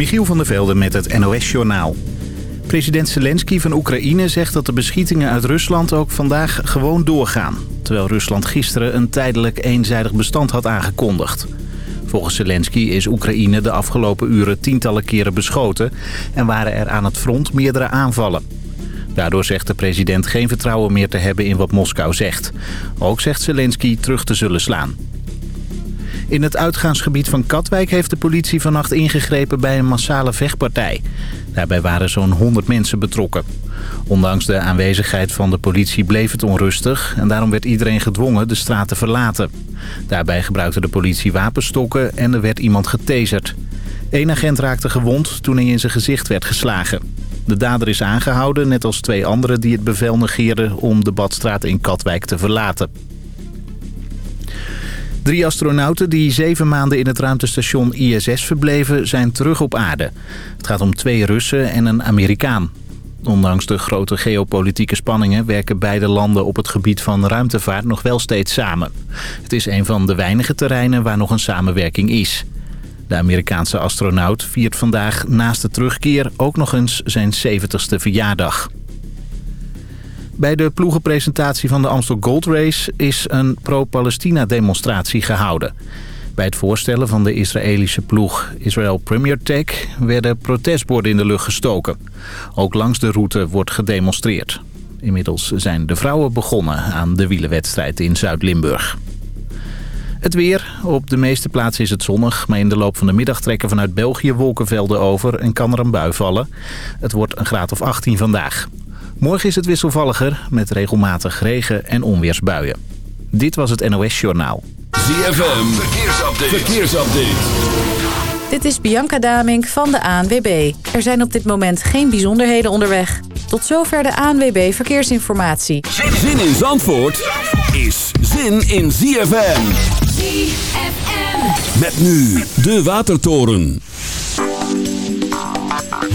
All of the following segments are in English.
Michiel van der Velde met het NOS-journaal. President Zelensky van Oekraïne zegt dat de beschietingen uit Rusland ook vandaag gewoon doorgaan. Terwijl Rusland gisteren een tijdelijk eenzijdig bestand had aangekondigd. Volgens Zelensky is Oekraïne de afgelopen uren tientallen keren beschoten... en waren er aan het front meerdere aanvallen. Daardoor zegt de president geen vertrouwen meer te hebben in wat Moskou zegt. Ook zegt Zelensky terug te zullen slaan. In het uitgaansgebied van Katwijk heeft de politie vannacht ingegrepen bij een massale vechtpartij. Daarbij waren zo'n 100 mensen betrokken. Ondanks de aanwezigheid van de politie bleef het onrustig... en daarom werd iedereen gedwongen de straat te verlaten. Daarbij gebruikte de politie wapenstokken en er werd iemand getaserd. Eén agent raakte gewond toen hij in zijn gezicht werd geslagen. De dader is aangehouden, net als twee anderen die het bevel negeerden... om de Badstraat in Katwijk te verlaten. Drie astronauten die zeven maanden in het ruimtestation ISS verbleven zijn terug op aarde. Het gaat om twee Russen en een Amerikaan. Ondanks de grote geopolitieke spanningen werken beide landen op het gebied van ruimtevaart nog wel steeds samen. Het is een van de weinige terreinen waar nog een samenwerking is. De Amerikaanse astronaut viert vandaag naast de terugkeer ook nog eens zijn 70ste verjaardag. Bij de ploegenpresentatie van de Amstel Gold Race is een pro-Palestina demonstratie gehouden. Bij het voorstellen van de Israëlische ploeg Israel Premier Tech werden protestborden in de lucht gestoken. Ook langs de route wordt gedemonstreerd. Inmiddels zijn de vrouwen begonnen aan de wielenwedstrijd in Zuid-Limburg. Het weer. Op de meeste plaatsen is het zonnig, maar in de loop van de middag trekken vanuit België wolkenvelden over en kan er een bui vallen. Het wordt een graad of 18 vandaag. Morgen is het wisselvalliger met regelmatig regen- en onweersbuien. Dit was het NOS Journaal. ZFM, verkeersupdate. verkeersupdate. Dit is Bianca Damink van de ANWB. Er zijn op dit moment geen bijzonderheden onderweg. Tot zover de ANWB Verkeersinformatie. Zin in Zandvoort is zin in ZFM. ZFM. Met nu de Watertoren.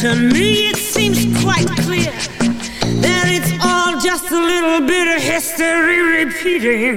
To me it seems quite clear that it's all just a little bit of history repeating.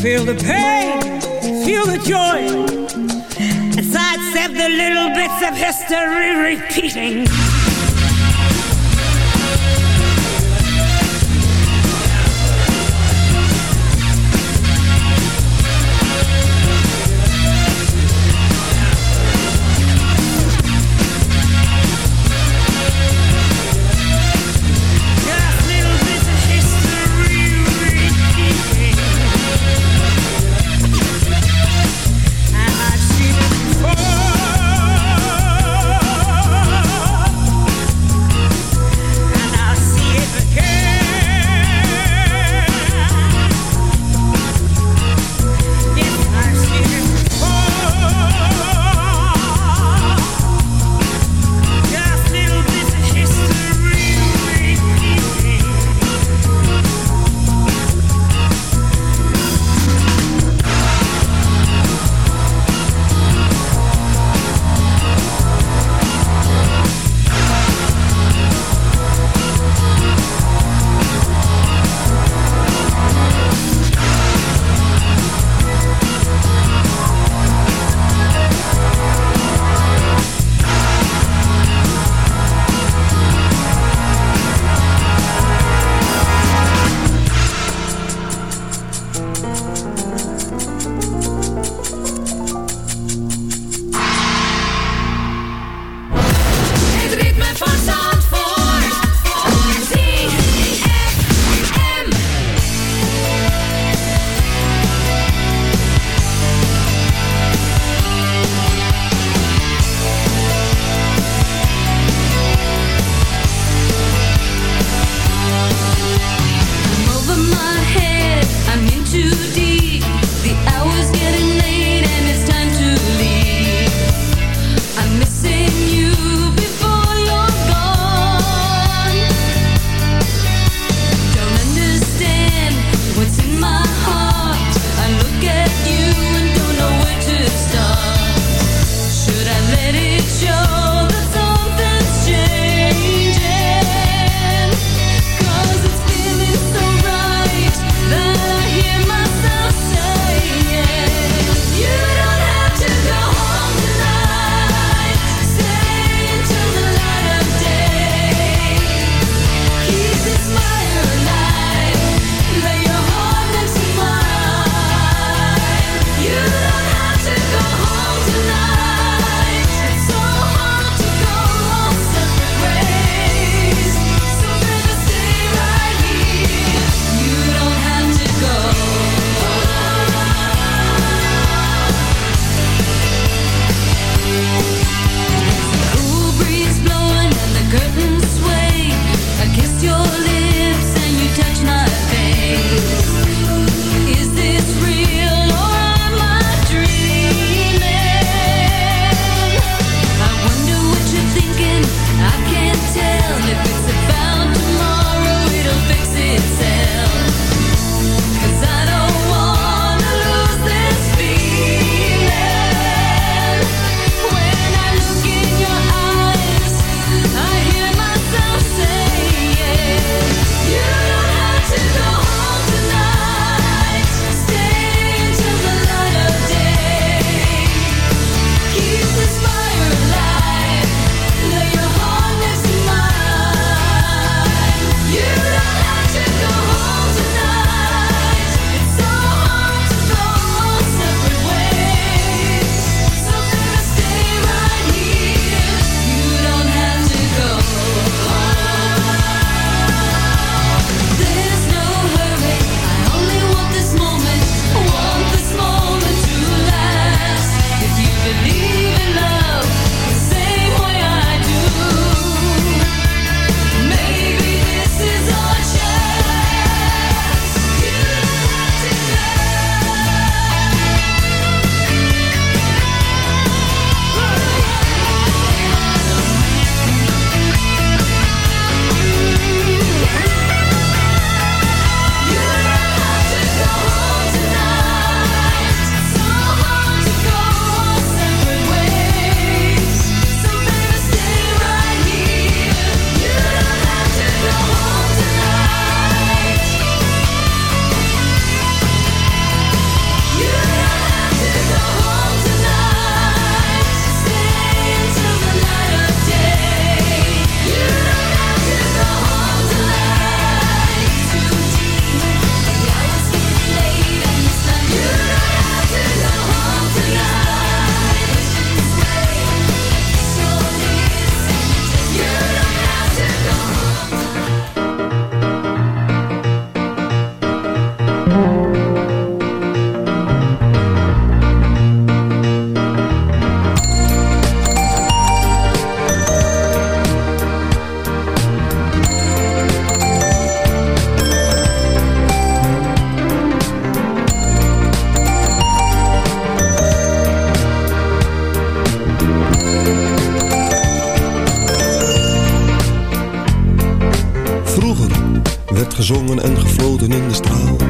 Feel the pain, feel the joy. Sidestep the little bits of history repeating. Gezongen en gefloten in de straat.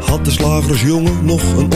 Had de slagersjongen nog een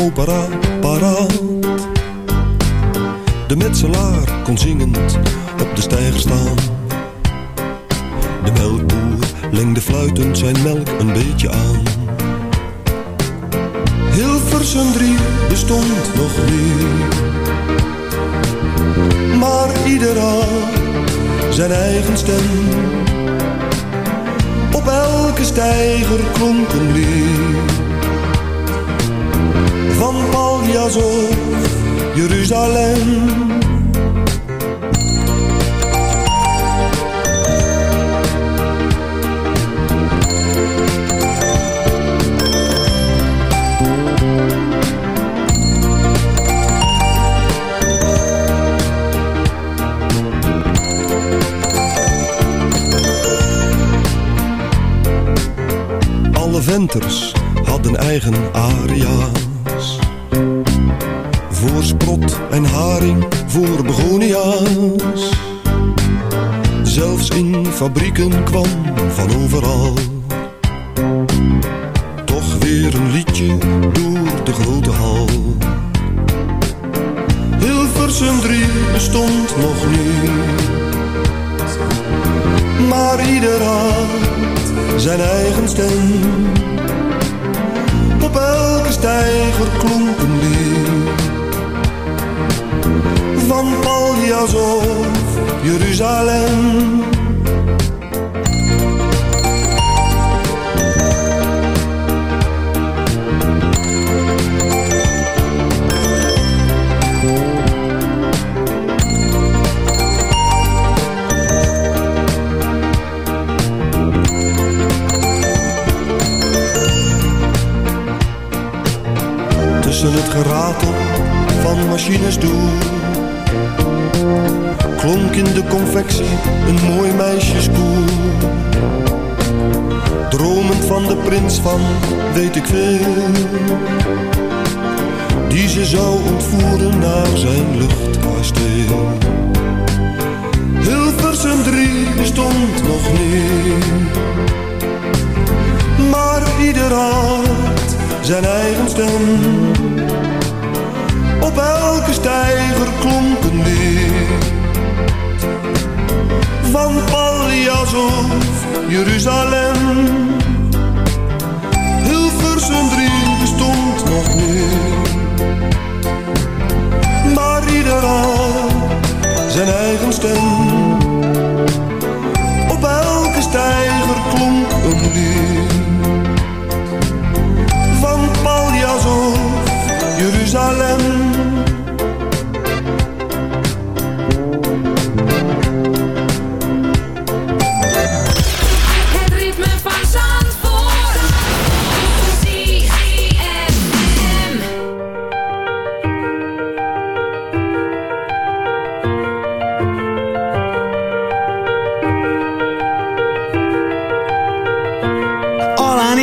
Jeruzalem. Van weet ik veel. Die ze zou ontvoeren naar zijn luchtkasteel. Hilversum 3 bestond nog niet Maar ieder had zijn eigen stem. Op elke steiger klonk een lied Van Paljas of Jeruzalem Maar ieder had zijn eigen stem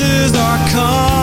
Voices are calling,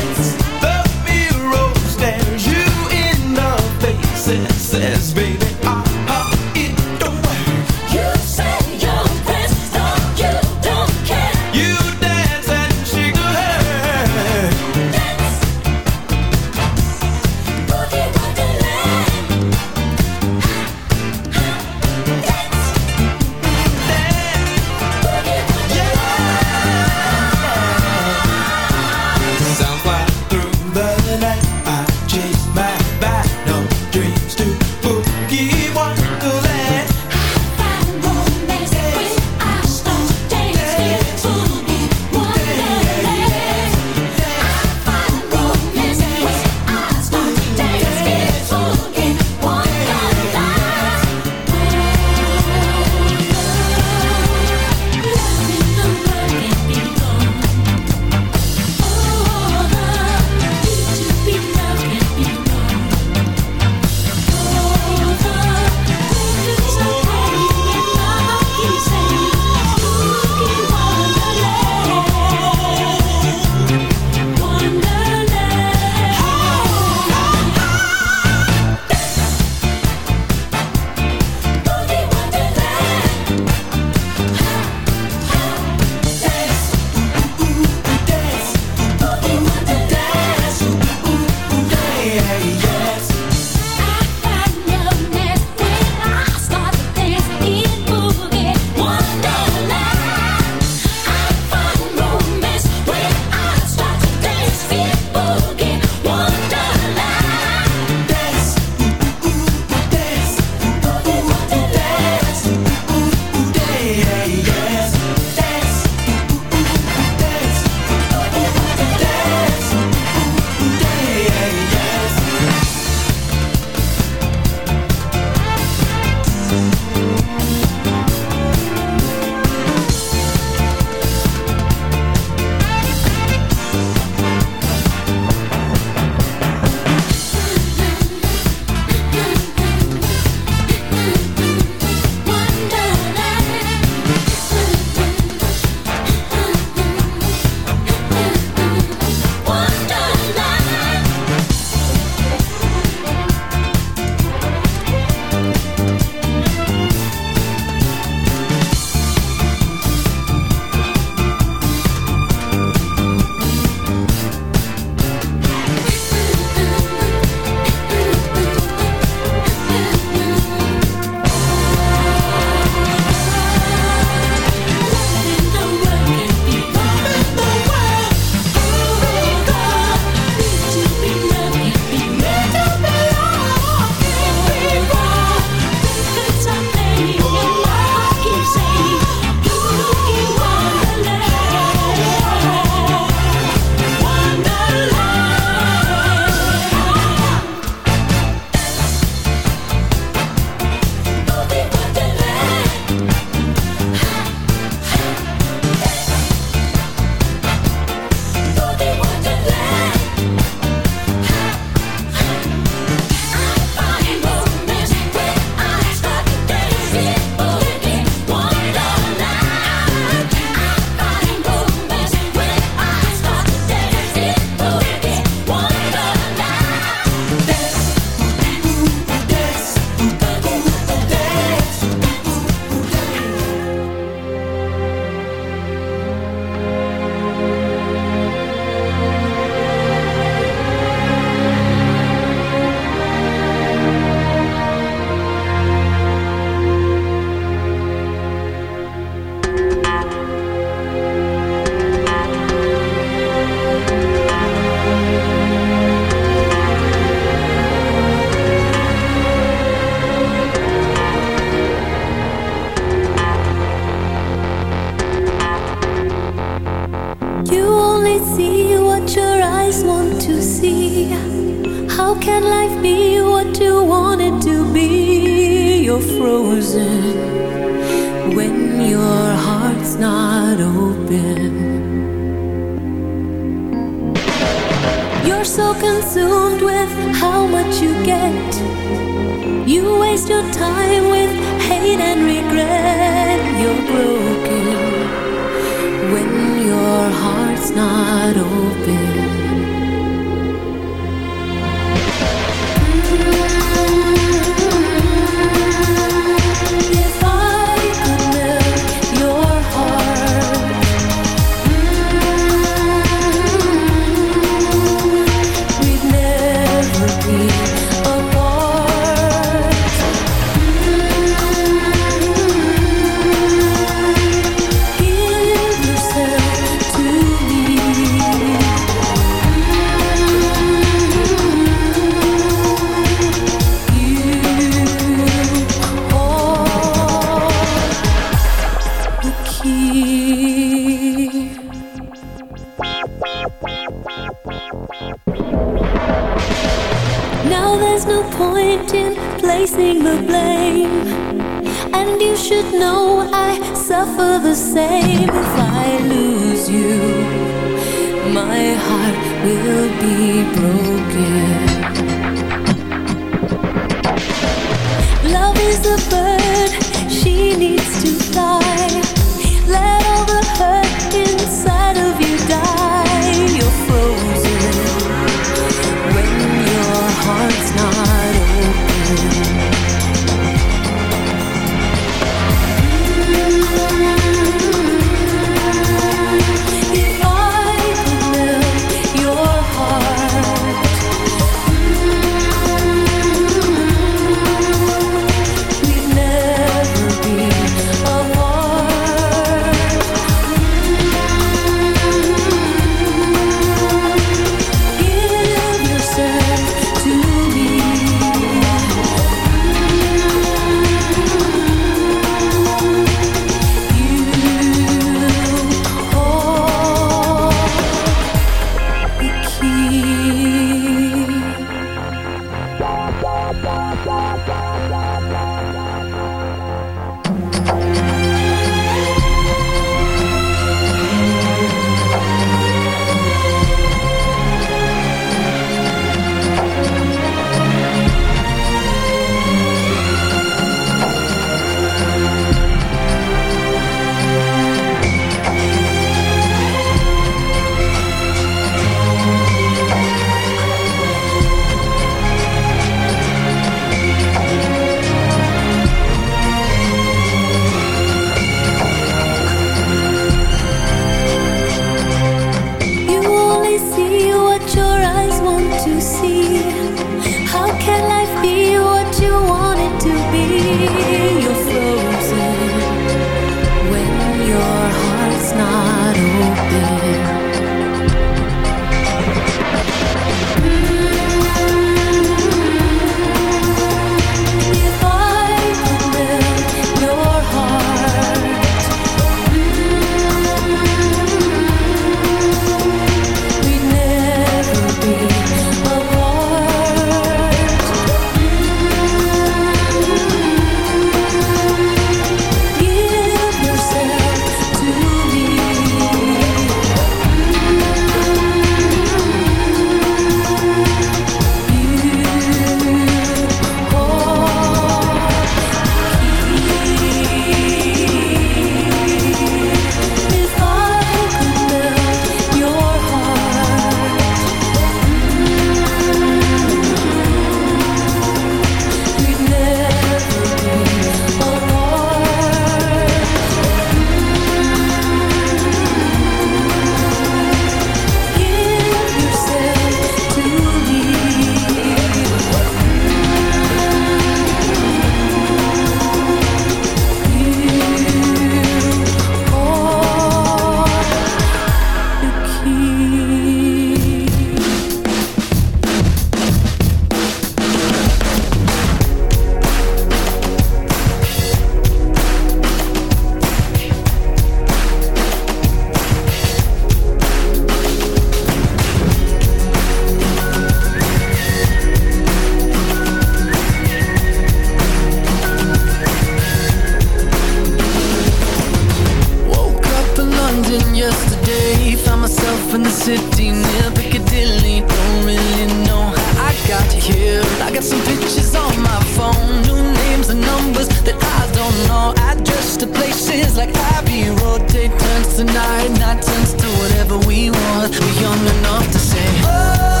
is like ivy Rotate turns tonight. Not night turns to whatever we want. We're young enough to say oh.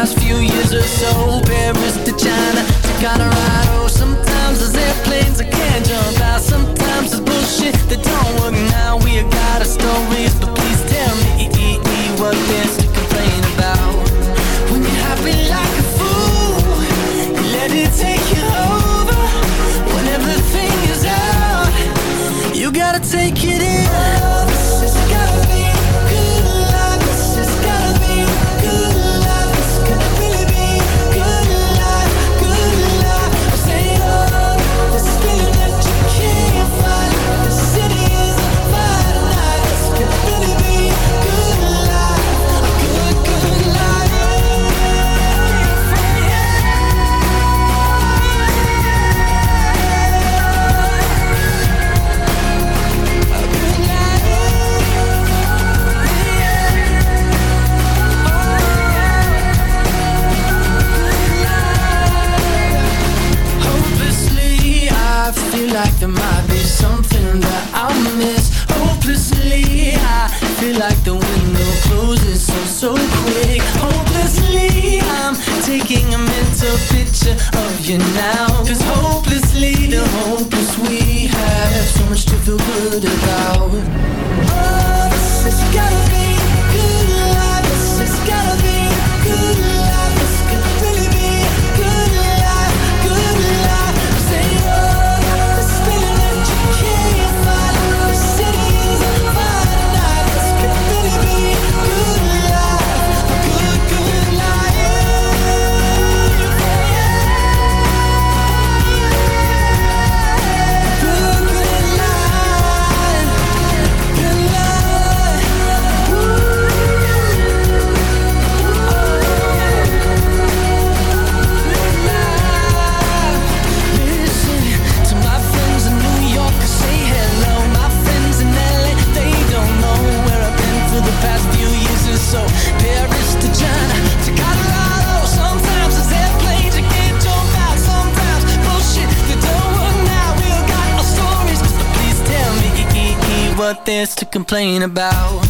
last few years or so. Paris to China to Colorado. Sometimes there's airplanes I can't jump out. Sometimes it's bullshit that don't work. Now We got our stories feel like the window closes so, so quick. Hopelessly, I'm taking a mental picture of you now. Cause hopelessly, the hopeless we have. So much to feel good about. to complain about.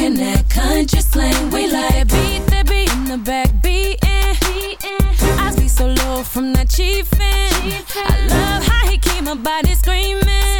Talking that country slang. We like beat that be in the back be so low from that. I love how he keep my body screaming,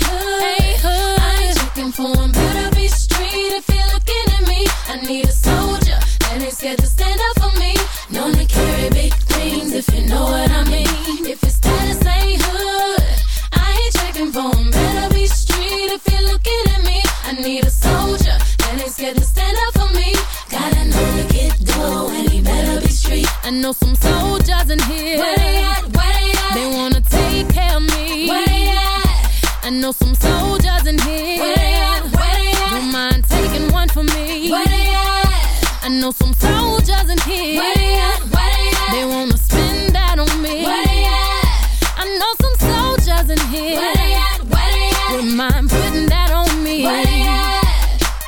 If you know what I mean. If your status ain't hood, I ain't checking for 'em. Better be street if you're looking at me. I need a soldier that ain't scared to stand up for me. Gotta know to get dough and he better be street. I know some soldiers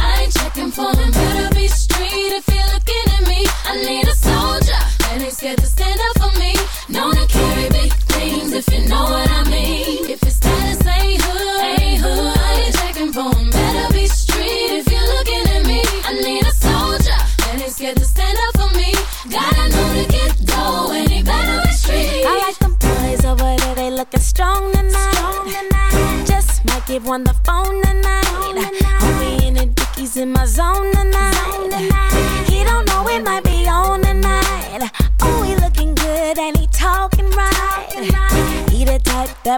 I ain't checking for him. Better be street if you're looking at me. I need a soldier that ain't scared to stand up for me. Known to carry big things if you know what I mean. If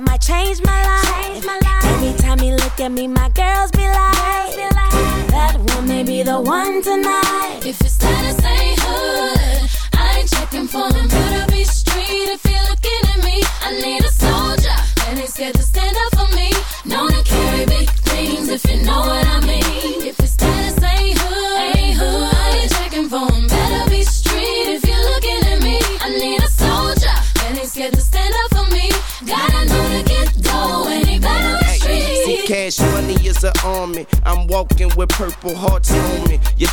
my life.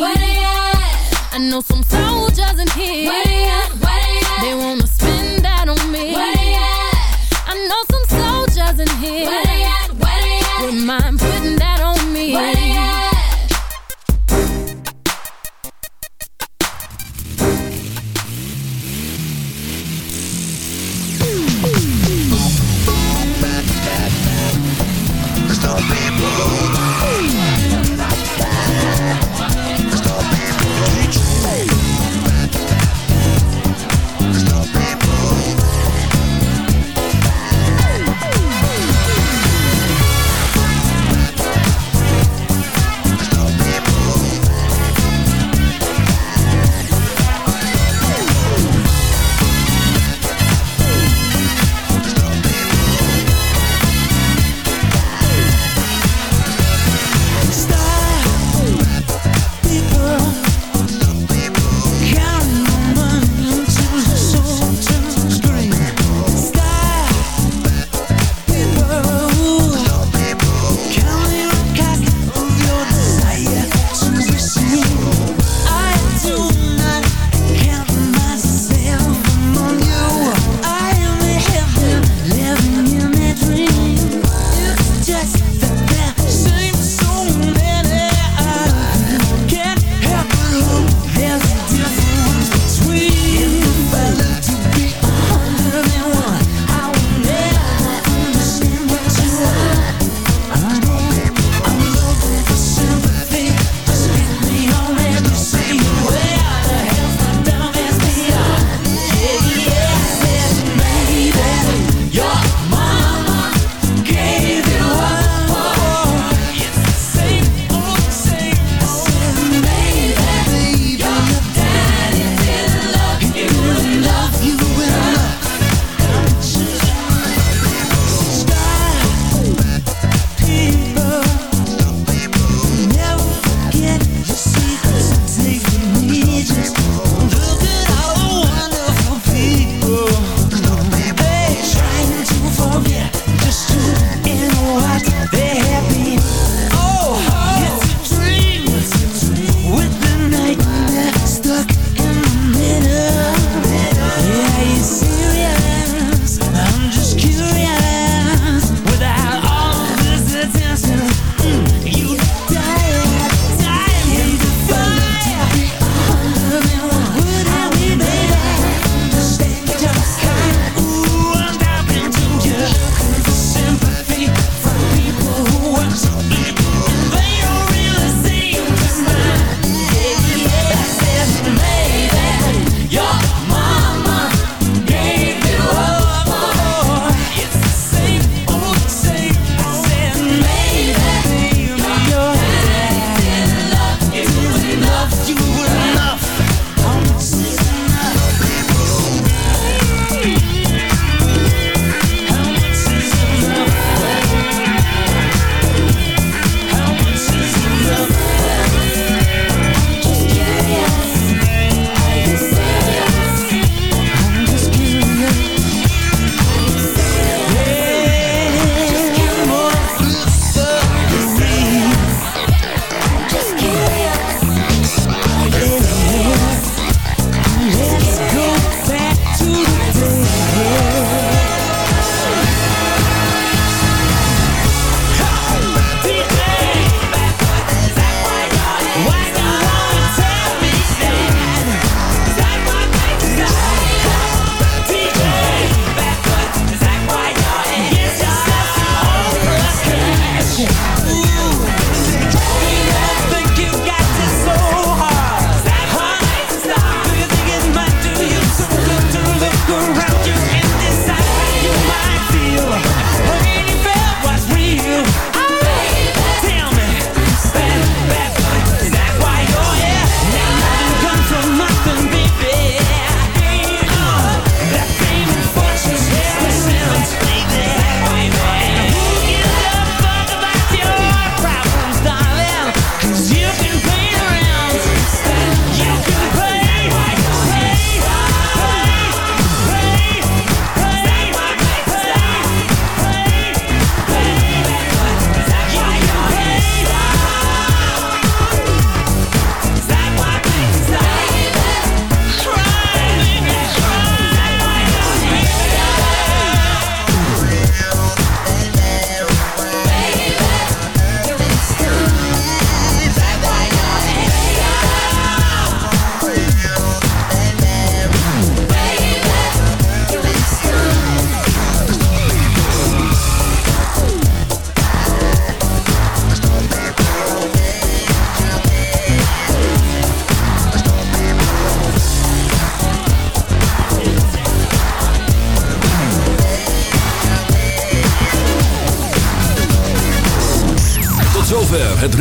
Where they at? I know some soldiers in here. Where they at? Where they at? They wanna spend that on me. Where they at? I know some soldiers in here. Where they at? Where they at? Wouldn't mind putting that on me. Where they at?